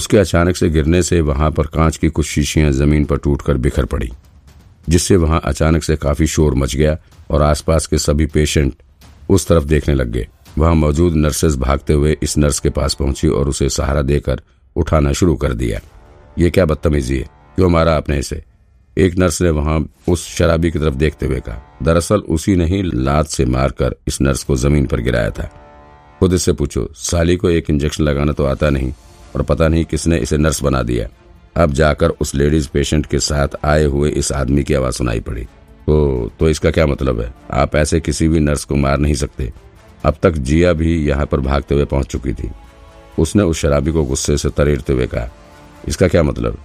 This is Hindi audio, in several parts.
उसके अचानक से गिरने से वहाँ पर कांच की कुछ शीशियाँ ज़मीन पर टूटकर बिखर पड़ी, जिससे वहाँ अचानक से काफ़ी शोर मच गया और आसपास के सभी पेशेंट उस तरफ़ देखने लग गए। वहाँ मौजूद नर्सेज भागते हुए इस नर्स के पास पहुँची और उसे सहारा देकर उठाना शुरू कर दिया। ये क्या बदतमीजी है? क्यों मारा आपने इसे? एक नर्स ने वहाँ उस शराबी की तरफ़ देखते हुए कहा। दरअसल उसी ने ही लात से मारकर इस नर्स को ज़मीन पर गिराया था। खुद इससे पूछो, साली को एक इंजेक्शन लगाना तो आता नहीं। और पता नहीं किसने इसे नर्स बना दिया। अब जाकर उस लेडीज़ पेशेंट के साथ आए हुए इस आदमी की आवाज़ सुनाई पड़ी। तो तो इसका क्या मतलब है? आप ऐसे किसी भी नर्स को मार नहीं सकते। अब तक जिया भी यहाँ पर भागते हुए पहुँच चुकी थी। उसने उस शराबी को गुस्से से तरेरते हुए कहा, इसका क्या मतलब?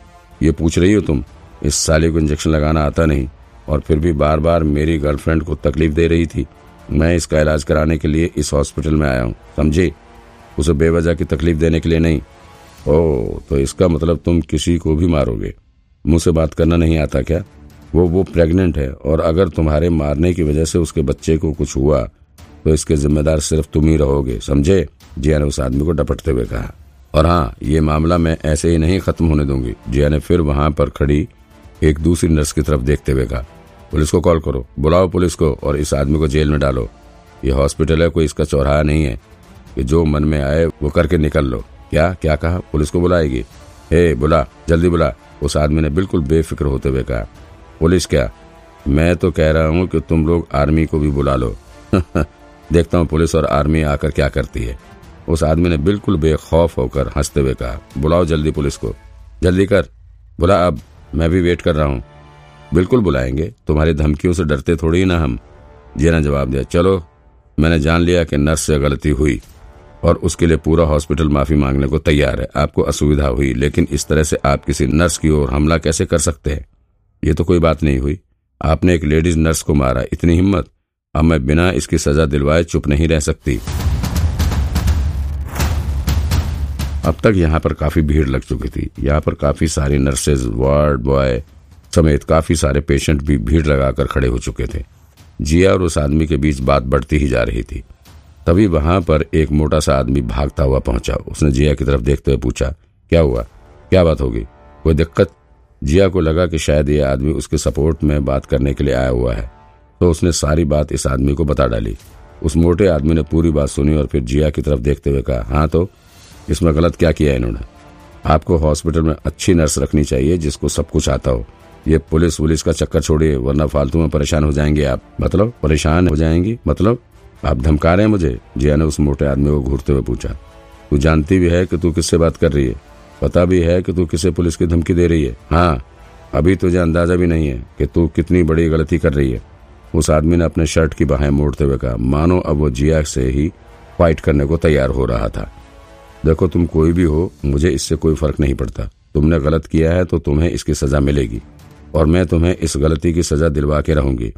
ये पूछ रही हो तुम? इस साली को इंजेक्शन लगाना आता नहीं, और फिर भी बार बार मेरी गर्लफ्रेंड को तकलीफ़ दे रही थी। मैं इसका इलाज कराने के लिए इस हॉस्पिटल में आया हूँ, समझे? उसे बेवजह की तकलीफ़ देने के लिए नहीं ओ तो इसका मतलब तुम किसी को भी मारोगे। मुँह से बात करना नहीं आता क्या? वो वो प्रेग्नेंट है और अगर तुम्हारे मारने की वजह से उसके बच्चे को कुछ हुआ तो इसके जिम्मेदार सिर्फ़ तुम ही रहोगे, समझे? जिया ने उस आदमी को डपटते हुए कहा। और हाँ ये मामला मैं ऐसे ही नहीं खत्म होने दूँगी, जिया ने फिर वहाँ पर खड़ी एक दूसरी नर्स की तरफ़ देखते हुए कहा। पुलिस को कॉल करो, बुलाओ पुलिस को और इस आदमी को जेल में डालो। ये हॉस्पिटल है, कोई इसका चौराहा नहीं है। कि जो मन में आए, वो करके निकल लो। क्या क्या कहा? पुलिस को बुलाएगी। हे, बुला, जल्दी बुला, उस आदमी ने बिल्कुल बेफिक्र होते हुए कहा। पुलिस क्या? मैं तो कह रहा हूँ कि तुम लोग आर्मी को भी बुला लो। देखता हूँ पुलिस और आर्मी आकर क्या करती है। उस आदमी ने बिल्कुल बेखौफ होकर हँसते हुए कहा, बुलाओ जल्दी पुलिस को। जल्दी कर। बुला अब, मैं भी वेट कर रहा हूँ। बिल्कुल बुलाएँगे, तुम्हारी धमकियों से डरते थोड़ी ना हम। जिया ने जवाब दिया, चलो, मैंने जान लिया कि नर्स से गलती हुई। और उसके लिए पूरा हॉस्पिटल माफ़ी मांगने को तैयार है। आपको असुविधा हुई, लेकिन इस तरह से आप किसी नर्स की ओर हमला कैसे कर सकते हैं? ये तो कोई बात नहीं हुई। आपने एक लेडीज़ नर्स को मारा। इतनी हिम्मत। अब मैं बिना इसकी सजा दिलवाए चुप नहीं रह सकती। अब तक यहाँ पर काफ़ी भीड़ लग चुकी थी। यहाँ पर काफ़ी सारी नर्सेज वार्ड बॉय समेत काफ़ी सारे पेशेंट भी भीड़ लगाकर खड़े हो चुके थे। जिया और उस आदमी के बीच बात बढ़ती ही जा रही थी। तभी वहाँ पर एक मोटा सा आदमी भागता हुआ पहुँचा। उसने जिया की तरफ़ देखते हुए पूछा, क्या हुआ? क्या बात होगी कोई दिक्कत? जिया को लगा कि शायद ये आदमी उसके सपोर्ट में बात करने के लिए आया हुआ है। तो उसने सारी बात इस आदमी को बता डाली। उस मोटे आदमी ने पूरी बात सुनी और फिर जिया की तरफ़ देखते हुए कहा हाँ तो इसमें गलत क्या किया इन्होंने? आपको हॉस्पिटल में अच्छी नर्स रखनी चाहिए जिसको सब कुछ आता हो। ये पुलिस वुलिस का चक्कर छोड़िए, वरना फालतू में परेशान हो जाएँगे आप। मतलब? परेशान हो जाएँगी? मतलब? आप धमका रहे हैं मुझे? जिया ने उस मोटे आदमी को घूरते हुए पूछा। तू जानती भी है कि तू किससे बात कर रही है? पता भी है कि तू किसे पुलिस की धमकी दे रही है। हाँ अभी तुझे अंदाज़ा भी नहीं है कि तू कितनी बड़ी गलती कर रही है। उस आदमी ने अपने शर्ट की बाहें मोड़ते हुए कहा, मानो अब वो जिया से ही फाइट करने को तैयार हो रहा था। देखो, तुम कोई भी हो, मुझे इससे कोई फ़र्क नहीं पड़ता। तुमने गलत किया है तो तुम्हें इसकी सजा मिलेगी। और मैं तुम्हें इस गलती की सजा दिलवा के रहूँगी।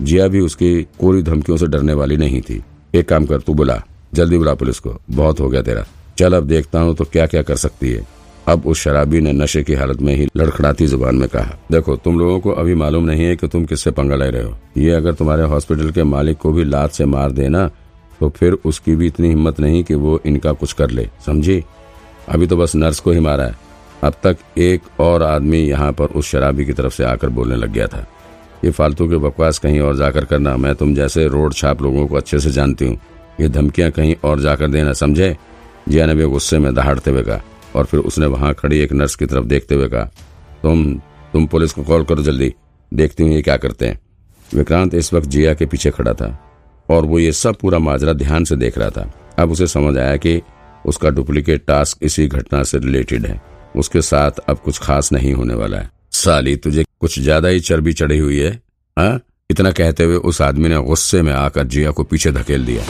जिया भी उसकी कोरी धमकियों से डरने वाली नहीं थी। एक काम कर, तू बुला। जल्दी बुला पुलिस को। बहुत हो गया तेरा। चल, अब देखता हूँ तो क्या क्या कर सकती है। अब उस शराबी ने नशे की हालत में ही लड़खड़ाती ज़ुबान में कहा, देखो, तुम लोगों को अभी मालूम नहीं है कि तुम किससे पंगा ले रहे हो। ये अगर तुम्हारे हॉस्पिटल के मालिक को भी लात से मार देना तो फिर उसकी भी इतनी हिम्मत नहीं कि वो इनका कुछ कर ले। समझी? अभी तो बस नर्स को ही मारा है। अब तक एक और आदमी यहाँ पर उस शराबी की तरफ़ से आकर बोलने लग गया था। ये फालतू के बकवास कहीं और जाकर करना। मैं तुम जैसे रोड छाप लोगों को अच्छे से जानती हूँ। ये धमकियाँ कहीं और जाकर देना, समझे? जिया ने भी गुस्से में दहाड़ते हुए कहा और फिर उसने वहाँ खड़ी एक नर्स की तरफ़ देखते हुए कहा, तुम तुम पुलिस को कॉल करो जल्दी। देखती हूँ ये क्या करते हैं। विक्रांत इस वक्त जिया के पीछे खड़ा था और वो ये सब पूरा माजरा ध्यान से देख रहा था। अब उसे समझ आया कि उसका डुप्लीकेट टास्क इसी घटना से रिलेटेड है। उसके साथ अब कुछ खास नहीं होने वाला है। साली तुझे कुछ ज़्यादा ही चर्बी चढ़ी हुई है, हा? इतना कहते हुए उस आदमी ने गुस्से में आकर जिया को पीछे धकेल दिया।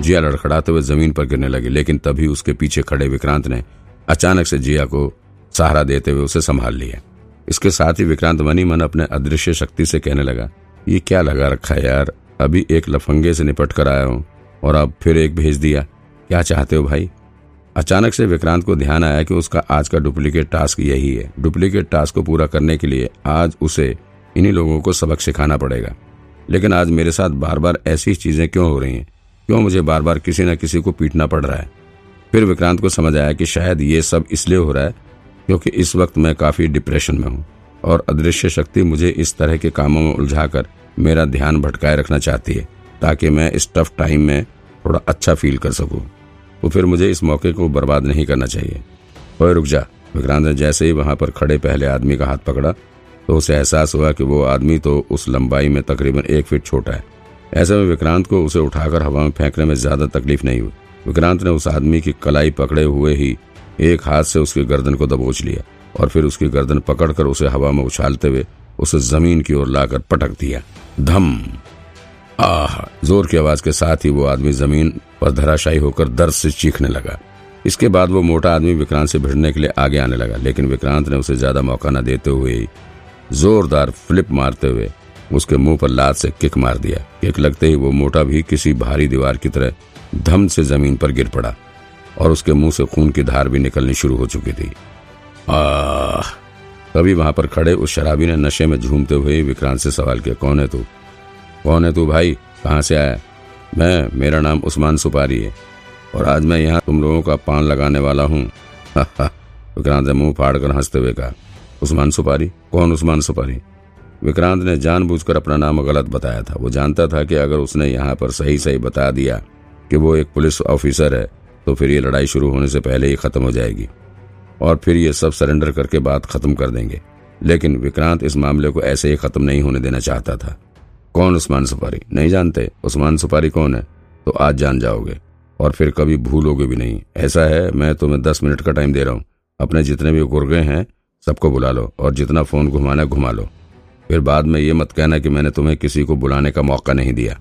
जिया लड़खड़ाते हुए ज़मीन पर गिरने लगी, लेकिन तभी उसके पीछे खड़े विक्रांत ने अचानक से जिया को सहारा देते हुए उसे संभाल लिया। इसके साथ ही विक्रांत मनी मन अपने अदृश्य शक्ति से कहने लगा, ये क्या लगा रखा है यार? अभी एक लफंगे से निपट कर आया हूँ, और अब फिर एक भेज दिया। क्या चाहते हो भाई? अचानक से विक्रांत को ध्यान आया कि उसका आज का डुप्लीकेट टास्क यही है। डुप्लीकेट टास्क को पूरा करने के लिए आज उसे इन्हीं लोगों को सबक सिखाना पड़ेगा। लेकिन आज मेरे साथ बार बार ऐसी चीज़ें क्यों हो रही हैं? क्यों मुझे बार बार किसी न किसी को पीटना पड़ रहा है? फिर विक्रांत को समझ आया कि शायद ये सब इसलिए हो रहा है क्योंकि इस वक्त मैं काफ़ी डिप्रेशन में हूँ और अदृश्य शक्ति मुझे इस तरह के कामों में उलझाकर मेरा ध्यान भटकाए रखना चाहती है, ताकि मैं इस टफ टाइम में थोड़ा अच्छा फील कर सकूँ। तो फिर मुझे इस मौके को बर्बाद नहीं करना चाहिए। ओए, रुक जा। विक्रांत ने जैसे ही वहाँ पर खड़े पहले आदमी का हाथ पकड़ा तो उसे एहसास हुआ कि वो आदमी तो उस लंबाई में तकरीबन एक फीट छोटा है। ऐसे में विक्रांत को उसे उठाकर हवा में फेंकने में ज़्यादा तकलीफ़ नहीं हुई। विक्रांत ने उस आदमी की कलाई पकड़े हुए ही एक हाथ से उसकी गर्दन को दबोच लिया और फिर उसकी गर्दन पकड़कर उसे हवा में उछालते हुए उसे ज़मीन की ओर लाकर पटक दिया। धम! आह, ज़ोर की आवाज़ के साथ ही वो आदमी ज़मीन पर धराशायी होकर दर्द से चीखने लगा। इसके बाद वो मोटा आदमी विक्रांत से भिड़ने के लिए आगे आने लगा, लेकिन विक्रांत ने उसे ज़्यादा मौका न देते हुए जोरदार फ्लिप मारते हुए उसके मुँह पर लात से किक मार दिया। किक लगते ही वो मोटा भी किसी भारी दीवार की तरह धम से ज़मीन पर गिर पड़ा और उसके मुँह से खून की धार भी निकलनी शुरू हो चुकी थी। आह, तभी वहाँ पर खड़े उस शराबी ने नशे में झूमते हुए विक्रांत से सवाल किया, कौन है तू? कौन है तू भाई? कहाँ से आया? मैं, मेरा नाम उस्मान सुपारी है। और आज मैं यहाँ तुम लोगों का पान लगाने वाला हूँ। विक्रांत ने मुँह फाड़ कर हँसते हुए कहा, उस्मान सुपारी? कौन उस्मान सुपारी? विक्रांत ने जानबूझकर अपना नाम गलत बताया था। वो जानता था कि अगर उसने यहाँ पर सही सही बता दिया कि वो एक पुलिस ऑफिसर है तो फिर ये लड़ाई शुरू होने से पहले ही खत्म हो जाएगी। और फिर ये सब सरेंडर करके बात खत्म कर देंगे। लेकिन विक्रांत इस मामले को ऐसे ही खत्म नहीं होने देना चाहता था। कौन उस्मान सुपारी? नहीं जानते? उस्मान सुपारी कौन है? तो आज जान जाओगे। और फिर कभी भूलोगे भी नहीं। ऐसा है, मैं तुम्हें दस मिनट का टाइम दे रहा हूँ। अपने जितने भी गुर्गे हैं, सबको बुला लो और जितना फ़ोन घुमाना घुमा लो। फिर बाद में ये मत कहना कि मैंने तुम्हें किसी को बुलाने का मौका नहीं दिया।